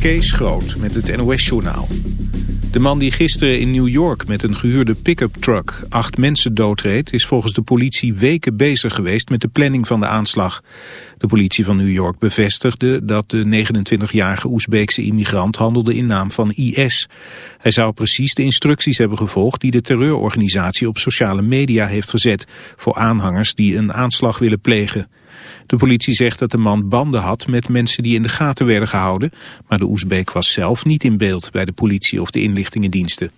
Kees Groot met het NOS-journaal. De man die gisteren in New York met een gehuurde pick-up truck acht mensen doodreed... is volgens de politie weken bezig geweest met de planning van de aanslag. De politie van New York bevestigde dat de 29-jarige Oezbeekse immigrant handelde in naam van IS. Hij zou precies de instructies hebben gevolgd die de terreurorganisatie op sociale media heeft gezet... voor aanhangers die een aanslag willen plegen. De politie zegt dat de man banden had met mensen die in de gaten werden gehouden, maar de Oezbeek was zelf niet in beeld bij de politie of de inlichtingendiensten.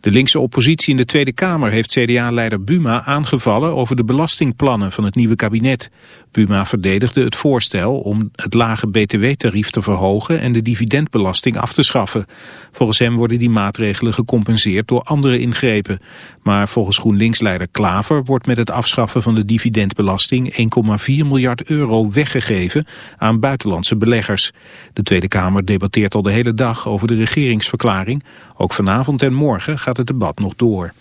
De linkse oppositie in de Tweede Kamer heeft CDA-leider Buma aangevallen over de belastingplannen van het nieuwe kabinet. Buma verdedigde het voorstel om het lage btw-tarief te verhogen en de dividendbelasting af te schaffen. Volgens hem worden die maatregelen gecompenseerd door andere ingrepen. Maar volgens GroenLinks-leider Klaver wordt met het afschaffen van de dividendbelasting 1,4 miljard euro weggegeven aan buitenlandse beleggers. De Tweede Kamer debatteert al de hele dag over de regeringsverklaring. Ook vanavond en morgen gaat het debat nog door.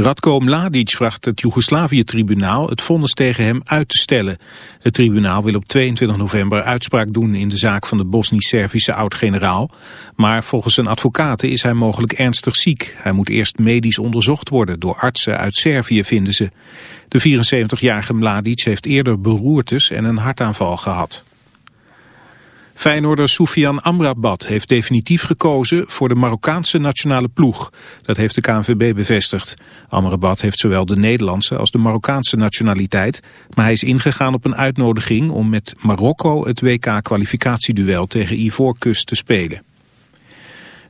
Radko Mladic vraagt het Joegoslavië-tribunaal het vonnis tegen hem uit te stellen. Het tribunaal wil op 22 november uitspraak doen in de zaak van de Bosnisch-Servische oud-generaal. Maar volgens zijn advocaten is hij mogelijk ernstig ziek. Hij moet eerst medisch onderzocht worden door artsen uit Servië, vinden ze. De 74-jarige Mladic heeft eerder beroertes en een hartaanval gehad. Feyenoorder Soufian Amrabat heeft definitief gekozen voor de Marokkaanse nationale ploeg. Dat heeft de KNVB bevestigd. Amrabat heeft zowel de Nederlandse als de Marokkaanse nationaliteit, maar hij is ingegaan op een uitnodiging om met Marokko het WK-kwalificatieduel tegen Ivoorkust te spelen.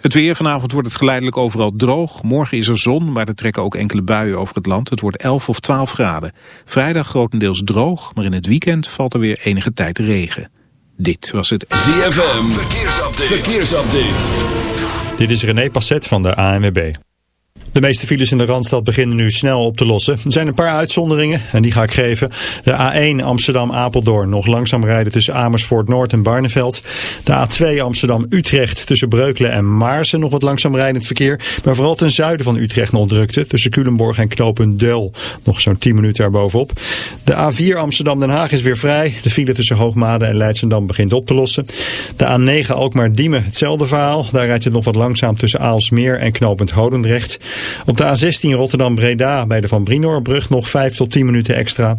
Het weer, vanavond wordt het geleidelijk overal droog. Morgen is er zon, maar er trekken ook enkele buien over het land. Het wordt 11 of 12 graden. Vrijdag grotendeels droog, maar in het weekend valt er weer enige tijd regen. Dit was het ZFM Verkeersupdate. Verkeersupdate. Dit is René Passet van de ANWB. De meeste files in de Randstad beginnen nu snel op te lossen. Er zijn een paar uitzonderingen en die ga ik geven. De A1 Amsterdam-Apeldoorn nog langzaam rijden tussen Amersfoort Noord en Barneveld. De A2 Amsterdam-Utrecht tussen Breukelen en Maarsen nog wat langzaam rijdend verkeer. Maar vooral ten zuiden van Utrecht nog drukte tussen Culemborg en knooppunt. Nog zo'n 10 minuten erbovenop. De A4 Amsterdam-Den Haag is weer vrij. De file tussen Hoogmade en Leidsendam begint op te lossen. De A9 Alkmaar-Diemen hetzelfde verhaal. Daar rijdt het nog wat langzaam tussen Aalsmeer en knooppunt Hodendrecht. Op de A16 Rotterdam-Breda bij de Van Brinoorbrug nog 5 tot 10 minuten extra.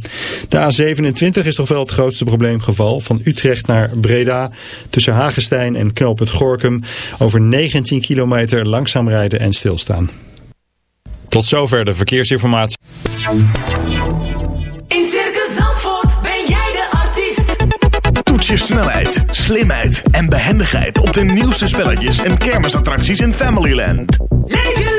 De A27 is toch wel het grootste probleemgeval. Van Utrecht naar Breda tussen Hagestein en knooppunt Gorkum. Over 19 kilometer langzaam rijden en stilstaan. Tot zover de verkeersinformatie. In Circus Zandvoort ben jij de artiest. Toets je snelheid, slimheid en behendigheid op de nieuwste spelletjes en kermisattracties in Familyland. Leef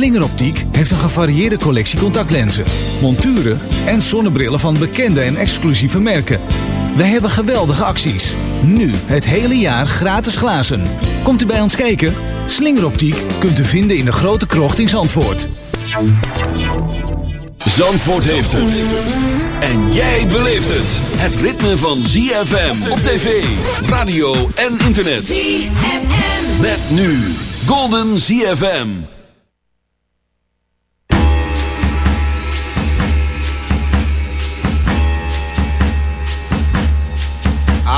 Slingeroptiek heeft een gevarieerde collectie contactlenzen, monturen en zonnebrillen van bekende en exclusieve merken. Wij hebben geweldige acties. Nu het hele jaar gratis glazen. Komt u bij ons kijken? Slingeroptiek kunt u vinden in de grote krocht in Zandvoort. Zandvoort heeft het. En jij beleeft het. Het ritme van ZFM op tv, radio en internet. ZFM. Met nu Golden ZFM.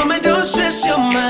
mama, don't stress your mind.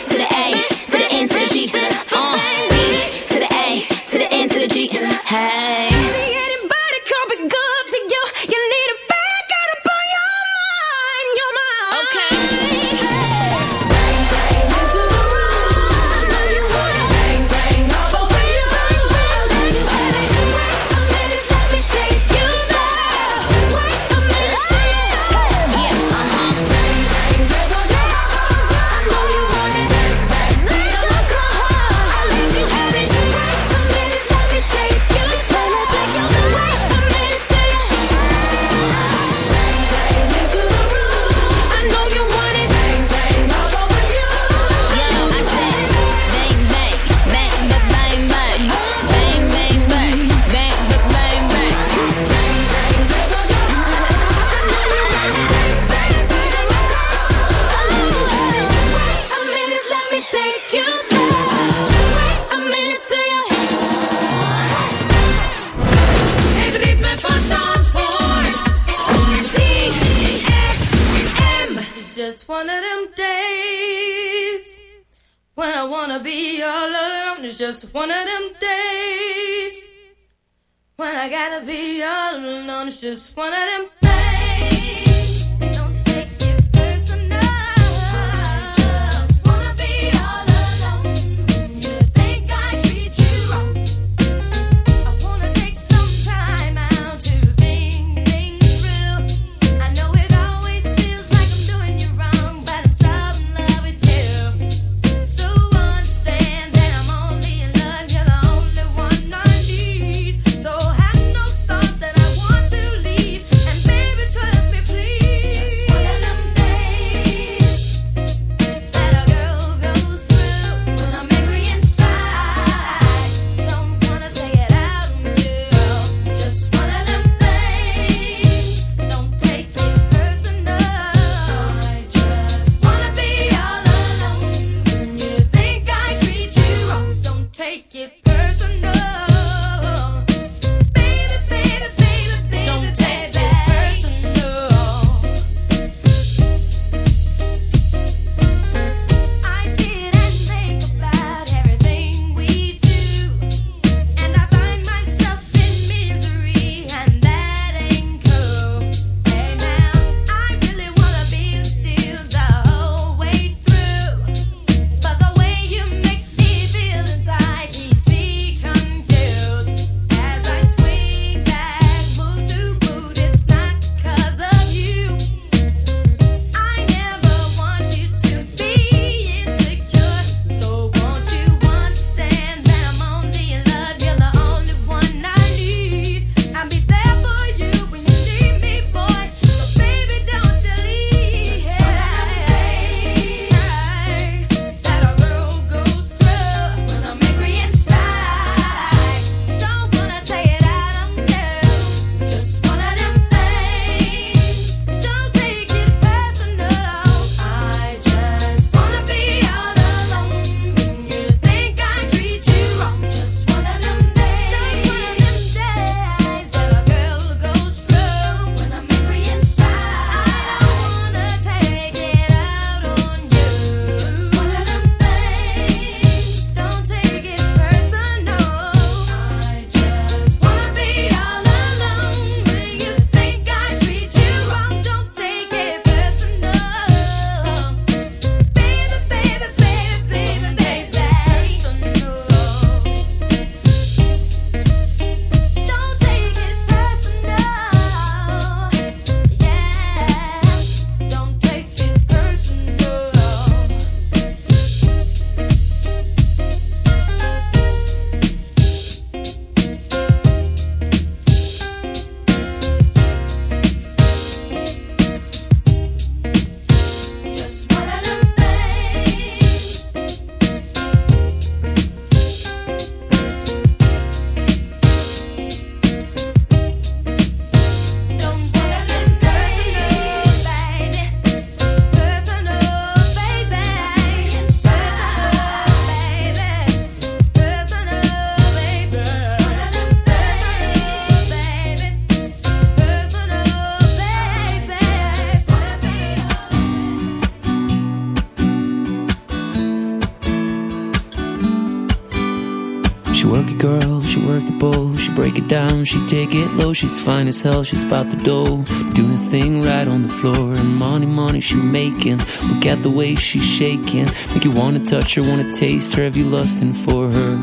she take it low. She's fine as hell, she's about the dough. Doing a thing right on the floor. And money, money she making. Look at the way she's shaking. Make you wanna touch her, wanna taste her. Have you lusting for her?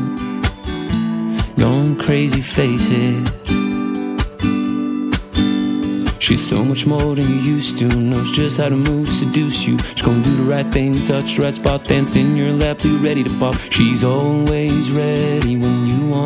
Going crazy, face it. She's so much more than you used to. Knows just how to move, seduce you. She's gonna do the right thing, touch the right spot, dance in your lap you're ready to pop. She's always ready when you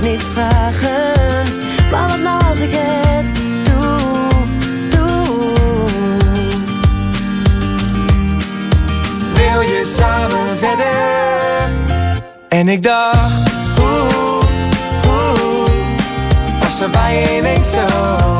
Niet vragen. Maar wat nou als ik het doe, doe. Wil je samen verder? En ik dacht, oeh, oeh Was er bij ineens zo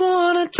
You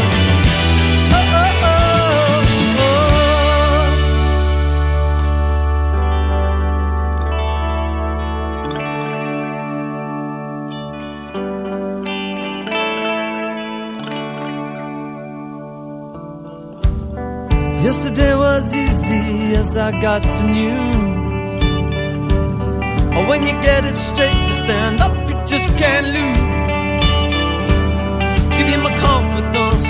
Was easy as I got the news. Or when you get it straight, you stand up, you just can't lose. Give you my confidence,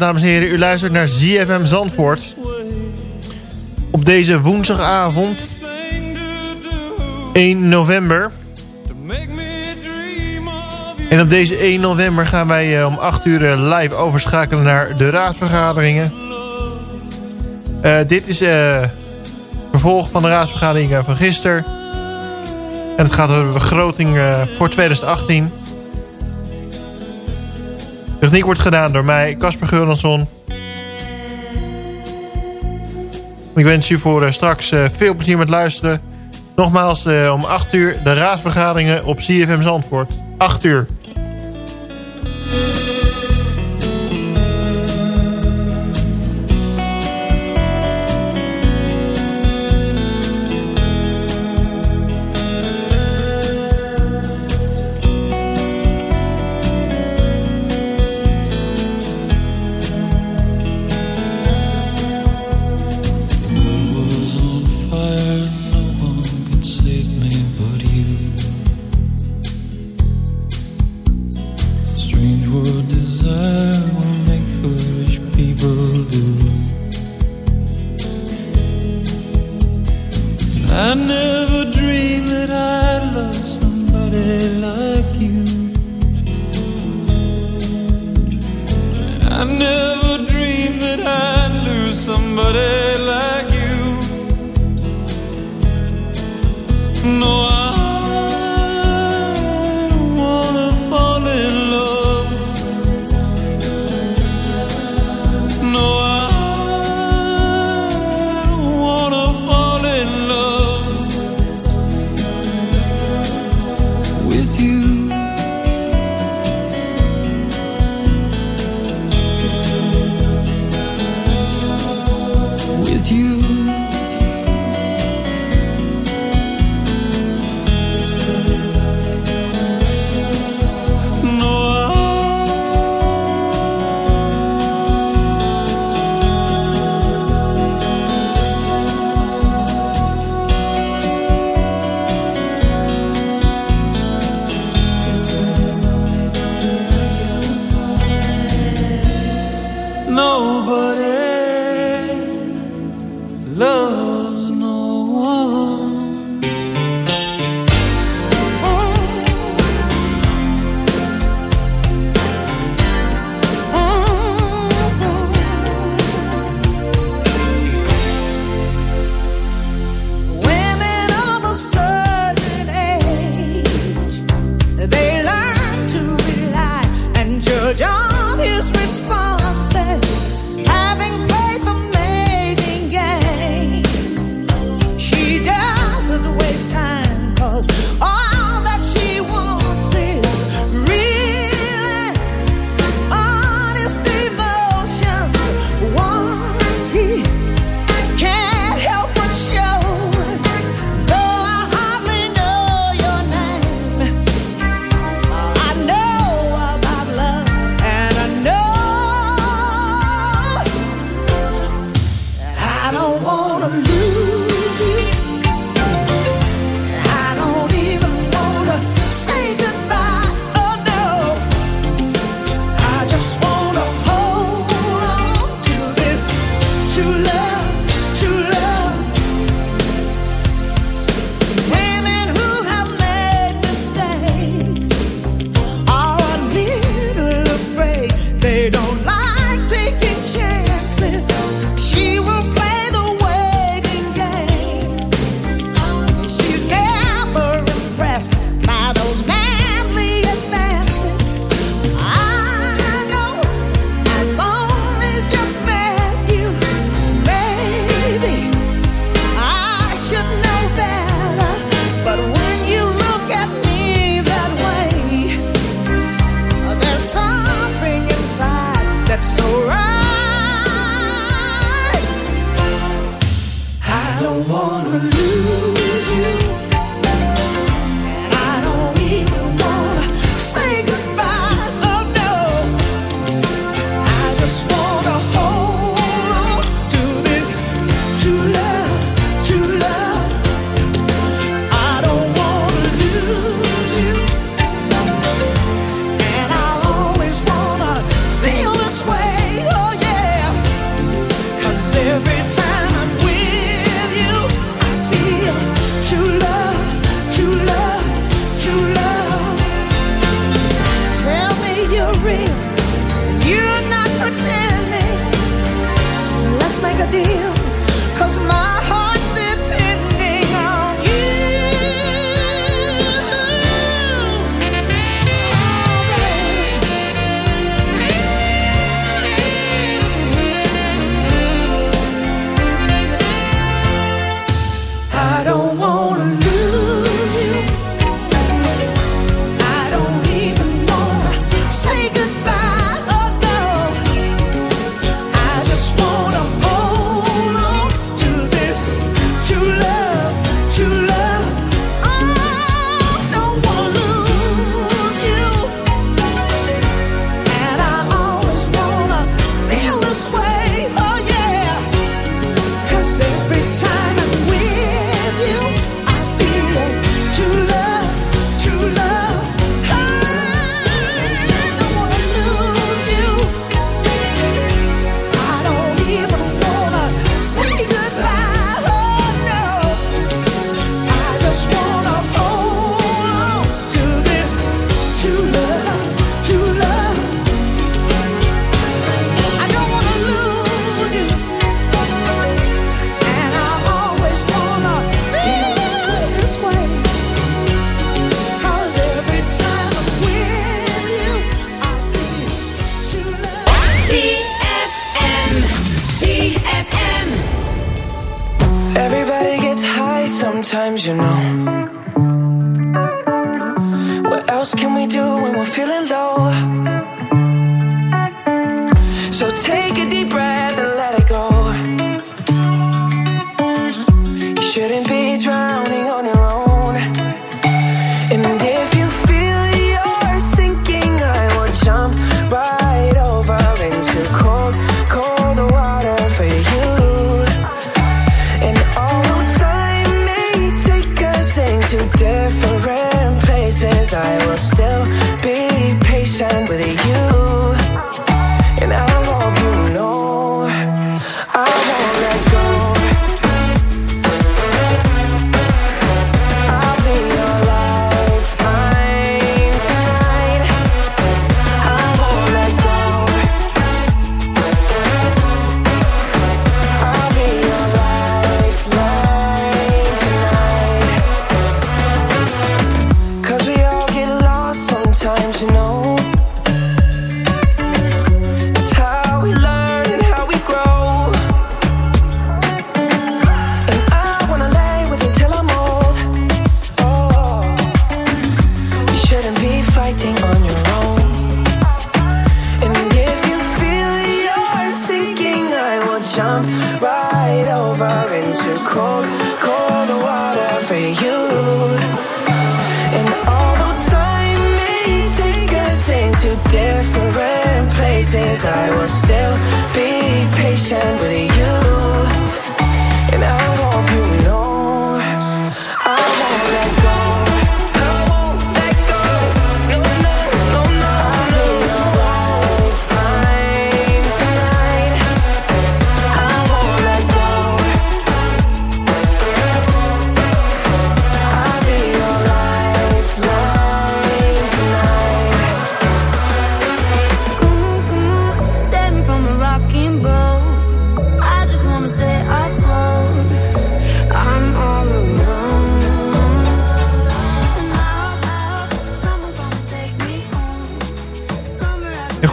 dames en heren. U luistert naar ZFM Zandvoort. Op deze woensdagavond, 1 november. En op deze 1 november gaan wij eh, om 8 uur eh, live overschakelen naar de raadsvergaderingen. Eh, dit is uh, vervolg van de raadsvergadering van gisteren. En het gaat over de begroting voor 2018 techniek wordt gedaan door mij, Casper Geurlandsson. Ik wens u voor eh, straks eh, veel plezier met luisteren. Nogmaals, eh, om 8 uur de raadsvergaderingen op CFM Zandvoort. 8 uur.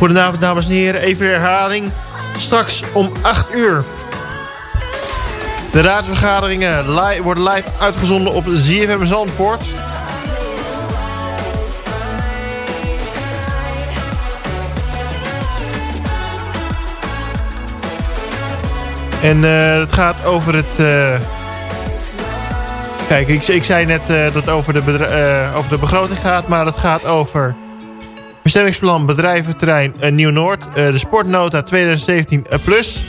Goedenavond dames en heren, even herhaling. Straks om 8 uur. De raadsvergaderingen li worden live uitgezonden op ZFM Zandvoort. En eh, het gaat over het... Eh, kijk, ik, ik, zei net eh, dat het over de, over de begroting gaat, maar het gaat over Bestemmingsplan bedrijventerrein eh, Nieuw-Noord. Eh, de sportnota 2017 eh, plus.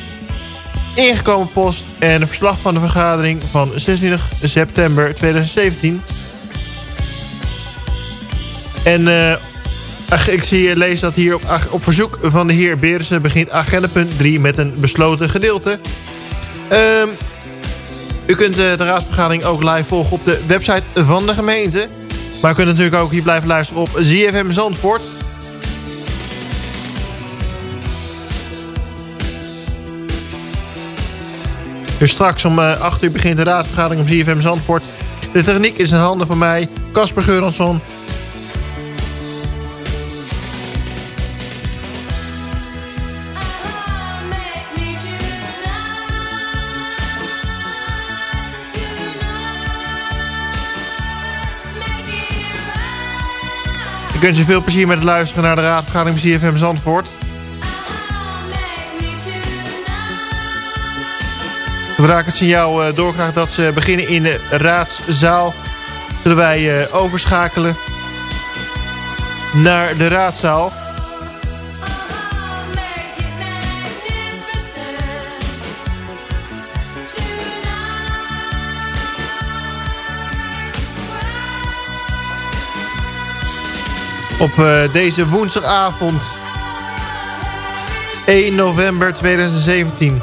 Ingekomen post en een verslag van de vergadering van 26 september 2017. En ik zie, lees dat hier op, op verzoek van de heer Berensen begint agenda punt 3 met een besloten gedeelte. Ehm, u kunt de raadsvergadering ook live volgen op de website van de gemeente. Maar u kunt natuurlijk ook hier blijven luisteren op ZFM Zandvoort. Dus straks om eh, 8 uur begint de raadsvergadering op ZFM Zandvoort. De techniek is in handen van mij, Casper Geuransson. Ik wens je veel plezier met het luisteren naar de raadsvergadering van ZFM Zandvoort. Zodra ik het signaal eh, doorkrijg dat ze beginnen in de raadszaal... zullen wij eh, overschakelen naar de raadzaal. Op eh, deze woensdagavond 1 november 2017.